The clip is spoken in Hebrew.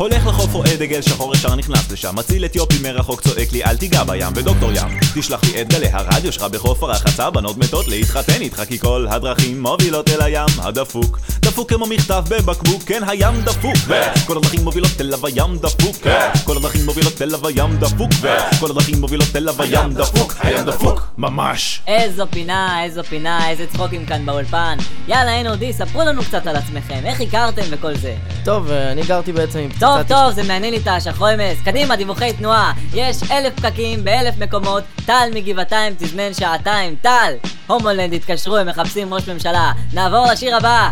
הולך לחוף רואה דגל שחור ישר נכנס לשם. מציל אתיופי מרחוק צועק לי אל תיגע בים ודוקטור ים. תשלח לי את גלי הרדיו שלך בחוף הרחצה בנות מתות להתחתן איתך כי כל הדרכים מובילות אל הים הדפוק דפוק כמו מכתב בבקבוק כן הים דפוק וכל הדרכים מובילות אליו הים דפוק כל הדרכים מובילות אליו הים דפוק וכל הדרכים מובילות אליו הים דפוק הים דפוק ממש איזו פינה, איזו פינה, איזה צחוקים כאן באולפן. יאללה, NOD, ספרו לנו קצת על עצמכם, איך הכרתם וכל זה. טוב, אה, אני גרתי בעצם עם פצצת... טוב, טוב, זה מעניין לי תא, שחרומס. קדימה, דיווחי תנועה. יש אלף פקקים באלף מקומות. טל מגבעתיים תזמן שעתיים. טל! הומולנד התקשרו, הם מחפשים ראש ממשלה. נעבור לשיר הבא.